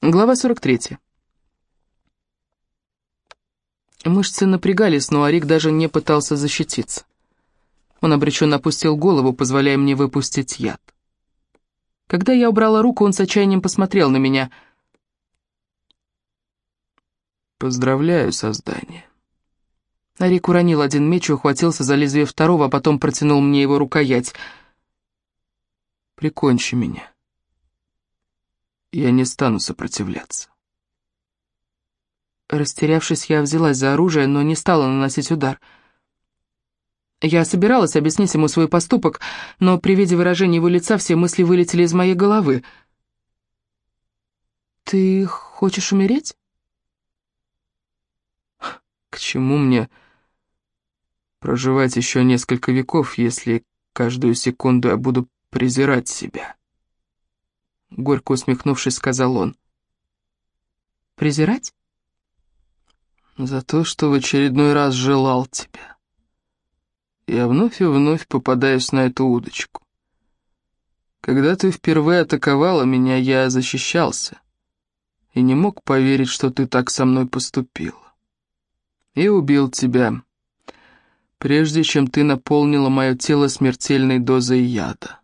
Глава 43. Мышцы напрягались, но Арик даже не пытался защититься. Он обреченно опустил голову, позволяя мне выпустить яд. Когда я убрала руку, он с отчаянием посмотрел на меня. «Поздравляю, создание». Арик уронил один меч и ухватился за лезвие второго, а потом протянул мне его рукоять. «Прикончи меня». Я не стану сопротивляться. Растерявшись, я взялась за оружие, но не стала наносить удар. Я собиралась объяснить ему свой поступок, но при виде выражения его лица все мысли вылетели из моей головы. «Ты хочешь умереть?» «К чему мне проживать еще несколько веков, если каждую секунду я буду презирать себя?» — горько усмехнувшись, сказал он. «Презирать?» «За то, что в очередной раз желал тебя. Я вновь и вновь попадаюсь на эту удочку. Когда ты впервые атаковала меня, я защищался и не мог поверить, что ты так со мной поступила. И убил тебя, прежде чем ты наполнила мое тело смертельной дозой яда.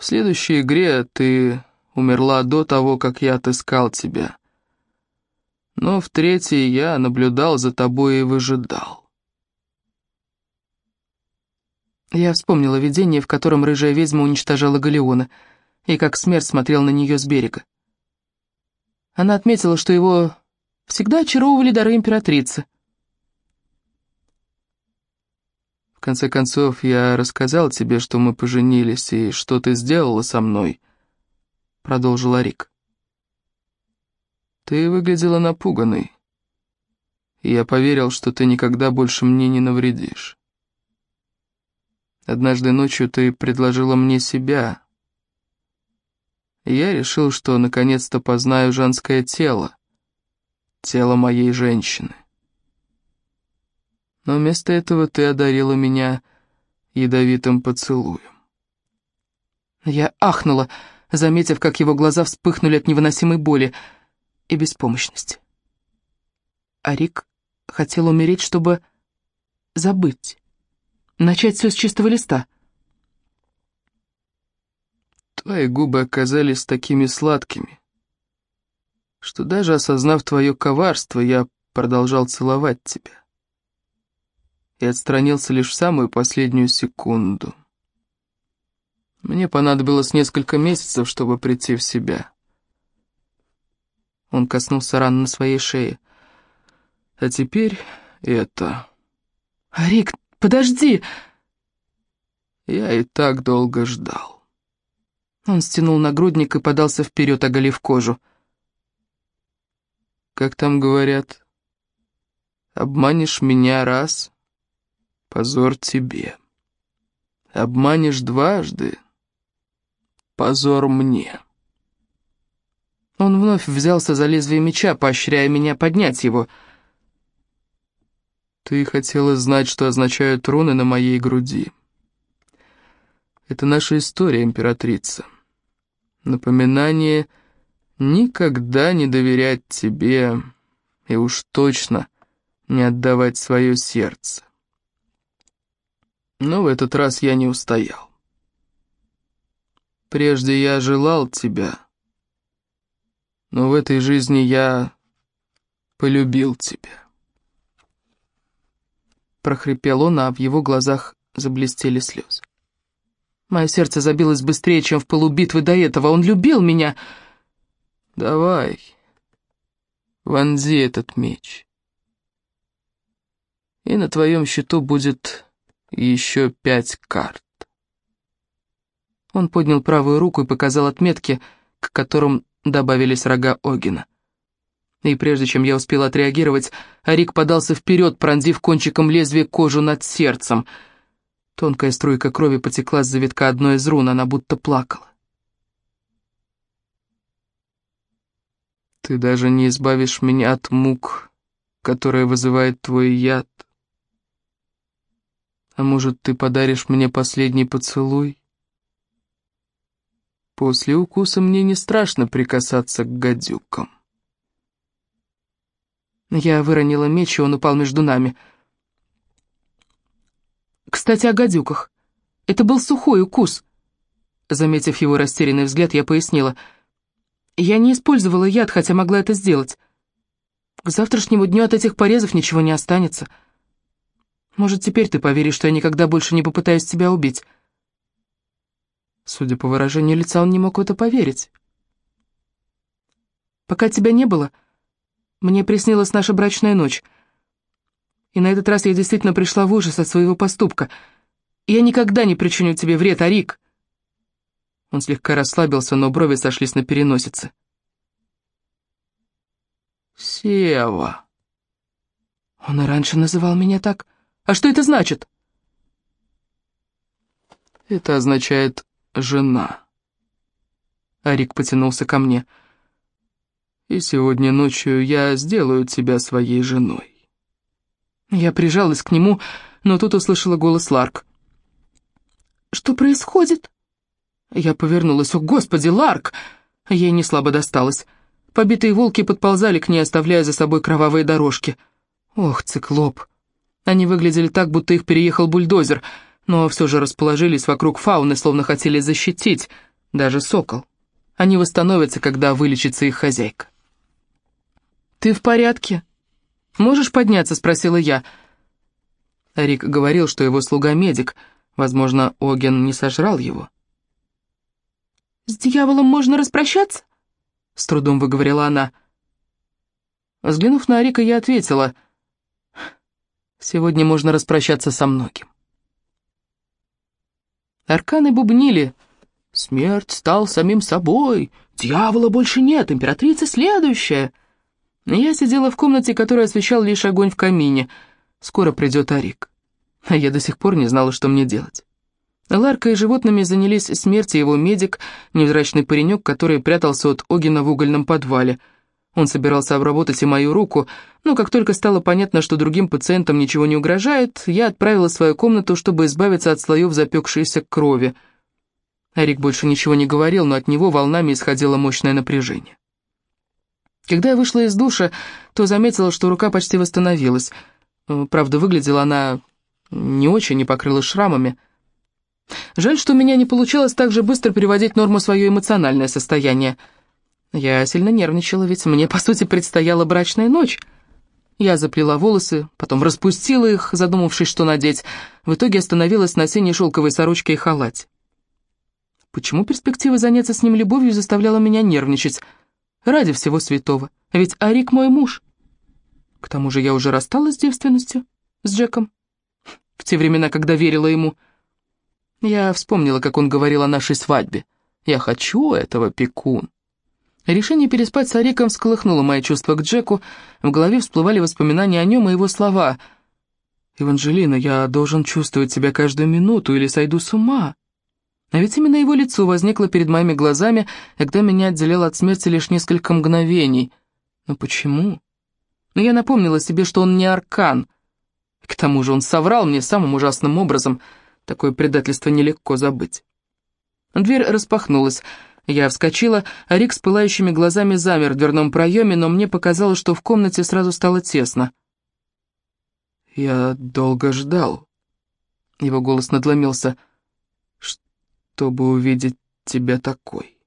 В следующей игре ты умерла до того, как я отыскал тебя. Но в третьей я наблюдал за тобой и выжидал. Я вспомнила видение, в котором рыжая ведьма уничтожала Галеона, и как смерть смотрел на нее с берега. Она отметила, что его всегда очаровывали дары императрицы. В конце концов, я рассказал тебе, что мы поженились, и что ты сделала со мной», — продолжил Рик. «Ты выглядела напуганной, и я поверил, что ты никогда больше мне не навредишь. Однажды ночью ты предложила мне себя, и я решил, что наконец-то познаю женское тело, тело моей женщины но вместо этого ты одарила меня ядовитым поцелуем. Я ахнула, заметив, как его глаза вспыхнули от невыносимой боли и беспомощности. А Рик хотел умереть, чтобы забыть, начать все с чистого листа. Твои губы оказались такими сладкими, что даже осознав твое коварство, я продолжал целовать тебя и отстранился лишь в самую последнюю секунду. Мне понадобилось несколько месяцев, чтобы прийти в себя. Он коснулся ран на своей шее. А теперь это... «Рик, подожди!» Я и так долго ждал. Он стянул нагрудник и подался вперед, оголив кожу. Как там говорят, обманешь меня раз, позор тебе. Обманешь дважды, позор мне. Он вновь взялся за лезвие меча, поощряя меня поднять его. Ты хотела знать, что означают руны на моей груди. Это наша история, императрица. Напоминание никогда не доверять тебе и уж точно не отдавать свое сердце. Но в этот раз я не устоял. Прежде я желал тебя, но в этой жизни я полюбил тебя. Прохрипел он, а в его глазах заблестели слезы. Мое сердце забилось быстрее, чем в пылу битвы до этого. Он любил меня. Давай, вонзи этот меч. И на твоем счету будет еще пять карт. Он поднял правую руку и показал отметки, к которым добавились рога Огина. И прежде чем я успел отреагировать, Арик подался вперед, пронзив кончиком лезвия кожу над сердцем. Тонкая струйка крови потекла с завитка одной из рун, она будто плакала. «Ты даже не избавишь меня от мук, которые вызывает твой яд», а может, ты подаришь мне последний поцелуй? После укуса мне не страшно прикасаться к гадюкам. Я выронила меч, и он упал между нами. Кстати, о гадюках. Это был сухой укус. Заметив его растерянный взгляд, я пояснила. Я не использовала яд, хотя могла это сделать. К завтрашнему дню от этих порезов ничего не останется. Может, теперь ты поверишь, что я никогда больше не попытаюсь тебя убить?» Судя по выражению лица, он не мог в это поверить. «Пока тебя не было, мне приснилась наша брачная ночь. И на этот раз я действительно пришла в ужас от своего поступка. Я никогда не причиню тебе вред, Арик!» Он слегка расслабился, но брови сошлись на переносице. «Сева!» Он и раньше называл меня так. А что это значит?» «Это означает «жена». Арик потянулся ко мне. «И сегодня ночью я сделаю тебя своей женой». Я прижалась к нему, но тут услышала голос Ларк. «Что происходит?» Я повернулась. «О, Господи, Ларк!» Ей не слабо досталось. Побитые волки подползали к ней, оставляя за собой кровавые дорожки. Ох, циклоп. Они выглядели так, будто их переехал бульдозер, но все же расположились вокруг фауны, словно хотели защитить, даже сокол. Они восстановятся, когда вылечится их хозяйка. «Ты в порядке? Можешь подняться?» — спросила я. Рик говорил, что его слуга медик. Возможно, Оген не сожрал его. «С дьяволом можно распрощаться?» — с трудом выговорила она. Взглянув на Рика, я ответила — Сегодня можно распрощаться со многим. Арканы бубнили. Смерть стал самим собой. Дьявола больше нет, императрица следующая. Я сидела в комнате, которая освещал лишь огонь в камине. Скоро придет Арик. А я до сих пор не знала, что мне делать. Ларка и животными занялись смертью его медик, невзрачный паренек, который прятался от Огина в угольном подвале — он собирался обработать и мою руку, но как только стало понятно, что другим пациентам ничего не угрожает, я отправила свою комнату, чтобы избавиться от слоев запекшейся крови. Арик больше ничего не говорил, но от него волнами исходило мощное напряжение. Когда я вышла из душа, то заметила, что рука почти восстановилась. Э, правда, выглядела она не очень, не покрылась шрамами. Жаль, что у меня не получалось так же быстро переводить норму свое эмоциональное состояние — я сильно нервничала, ведь мне, по сути, предстояла брачная ночь. Я заплела волосы, потом распустила их, задумавшись, что надеть. В итоге остановилась на синей шелковой сорочке и халате. Почему перспектива заняться с ним любовью заставляла меня нервничать? Ради всего святого. Ведь Арик мой муж. К тому же я уже рассталась с девственностью, с Джеком. В те времена, когда верила ему. Я вспомнила, как он говорил о нашей свадьбе. «Я хочу этого, пекун». Решение переспать с Ариком всколыхнуло мои чувства к Джеку, в голове всплывали воспоминания о нем и его слова. «Эванжелина, я должен чувствовать тебя каждую минуту или сойду с ума». А ведь именно его лицо возникло перед моими глазами, когда меня отделяло от смерти лишь несколько мгновений. Но почему? Но я напомнила себе, что он не аркан. К тому же он соврал мне самым ужасным образом. Такое предательство нелегко забыть. Дверь распахнулась. Я вскочила, а Рик с пылающими глазами замер в дверном проеме, но мне показалось, что в комнате сразу стало тесно. «Я долго ждал», — его голос надломился, — «чтобы увидеть тебя такой».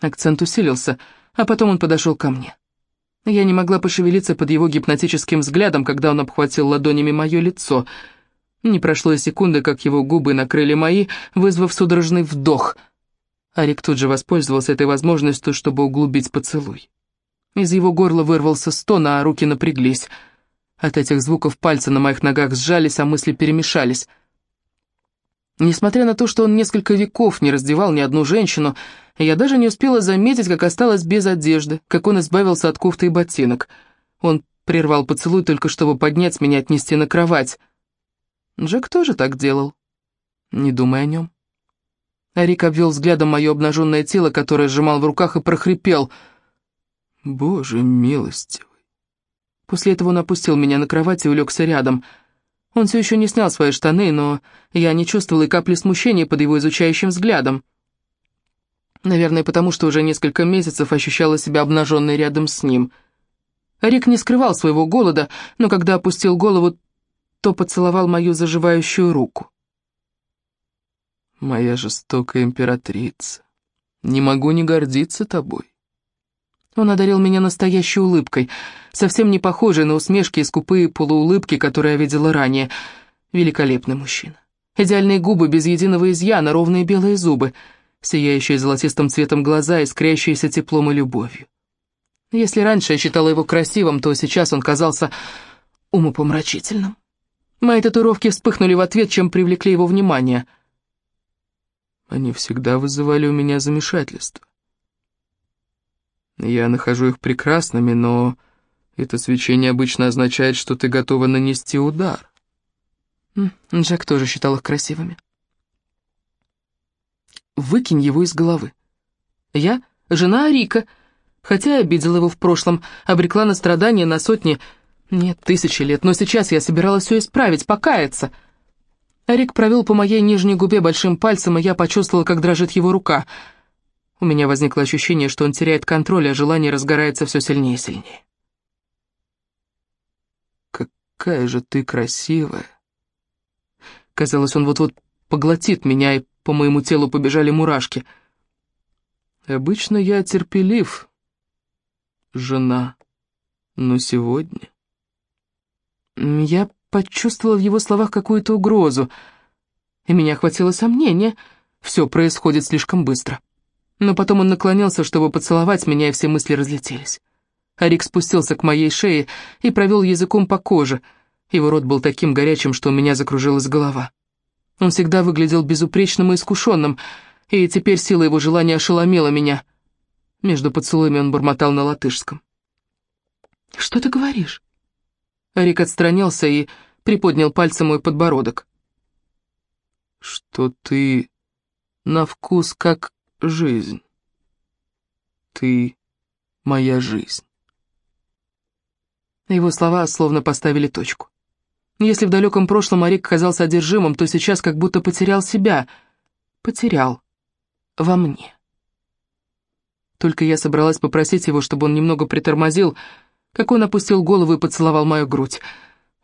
Акцент усилился, а потом он подошел ко мне. Я не могла пошевелиться под его гипнотическим взглядом, когда он обхватил ладонями мое лицо. Не прошло и секунды, как его губы накрыли мои, вызвав судорожный вдох — Арик тут же воспользовался этой возможностью, чтобы углубить поцелуй. Из его горла вырвался стон, а руки напряглись. От этих звуков пальцы на моих ногах сжались, а мысли перемешались. Несмотря на то, что он несколько веков не раздевал ни одну женщину, я даже не успела заметить, как осталась без одежды, как он избавился от кофты и ботинок. Он прервал поцелуй только чтобы поднять меня и отнести на кровать. Джек тоже так делал, не думая о нем. Рик обвел взглядом мое обнаженное тело, которое сжимал в руках, и прохрипел. «Боже милостивый!» После этого он опустил меня на кровать и улегся рядом. Он все еще не снял свои штаны, но я не чувствовала и капли смущения под его изучающим взглядом. Наверное, потому что уже несколько месяцев ощущала себя обнаженной рядом с ним. Рик не скрывал своего голода, но когда опустил голову, то поцеловал мою заживающую руку. «Моя жестокая императрица, не могу не гордиться тобой». Он одарил меня настоящей улыбкой, совсем не похожей на усмешки и скупые полуулыбки, которые я видела ранее. Великолепный мужчина. Идеальные губы без единого изъяна, ровные белые зубы, сияющие золотистым цветом глаза, искрящиеся теплом и любовью. Если раньше я считала его красивым, то сейчас он казался умопомрачительным. Мои татуировки вспыхнули в ответ, чем привлекли его внимание. Они всегда вызывали у меня замешательство. Я нахожу их прекрасными, но это свечение обычно означает, что ты готова нанести удар. Джек тоже считал их красивыми. Выкинь его из головы. Я — жена Рика, хотя обидела его в прошлом, обрекла на страдания на сотни, нет, тысячи лет, но сейчас я собиралась все исправить, покаяться. Рик провел по моей нижней губе большим пальцем, и я почувствовала, как дрожит его рука. У меня возникло ощущение, что он теряет контроль, а желание разгорается все сильнее и сильнее. «Какая же ты красивая!» Казалось, он вот-вот поглотит меня, и по моему телу побежали мурашки. Обычно я терпелив, жена, но сегодня... Я почувствовала в его словах какую-то угрозу, и меня охватило сомнение. Все происходит слишком быстро. Но потом он наклонился, чтобы поцеловать меня, и все мысли разлетелись. Арик спустился к моей шее и провел языком по коже — его рот был таким горячим, что у меня закружилась голова. Он всегда выглядел безупречным и искушенным, и теперь сила его желания ошеломила меня. Между поцелуями он бормотал на латышском. «Что ты говоришь?» Рик отстранился и приподнял пальцем мой подбородок. «Что ты на вкус как жизнь. Ты моя жизнь». Его слова словно поставили точку. Если в далеком прошлом Арик казался одержимым, то сейчас как будто потерял себя. Потерял. Во мне. Только я собралась попросить его, чтобы он немного притормозил, как он опустил голову и поцеловал мою грудь.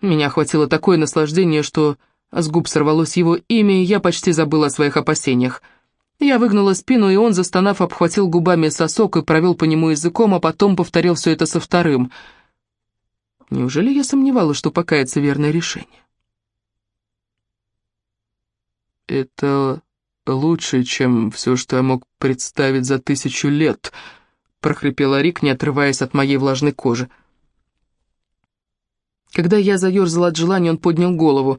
Меня охватило такое наслаждение, что с губ сорвалось его имя, и я почти забыла о своих опасениях. Я выгнула спину, и он, застонав, обхватил губами сосок и провел по нему языком, а потом повторил все это со вторым — Неужели я сомневалась, что покаяться верное решение? «Это лучше, чем все, что я мог представить за тысячу лет», — прохрипела Рик, не отрываясь от моей влажной кожи. Когда я заерзала от желания, он поднял голову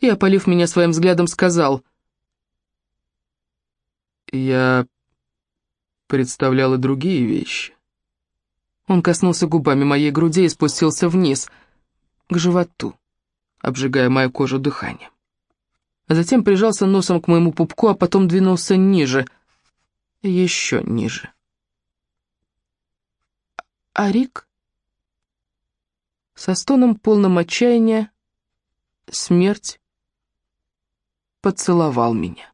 и, опалив меня своим взглядом, сказал... «Я представляла другие вещи. Он коснулся губами моей груди и спустился вниз, к животу, обжигая мою кожу дыханием. Затем прижался носом к моему пупку, а потом двинулся ниже, еще ниже. А Рик со стоном полным отчаяния, смерть, поцеловал меня.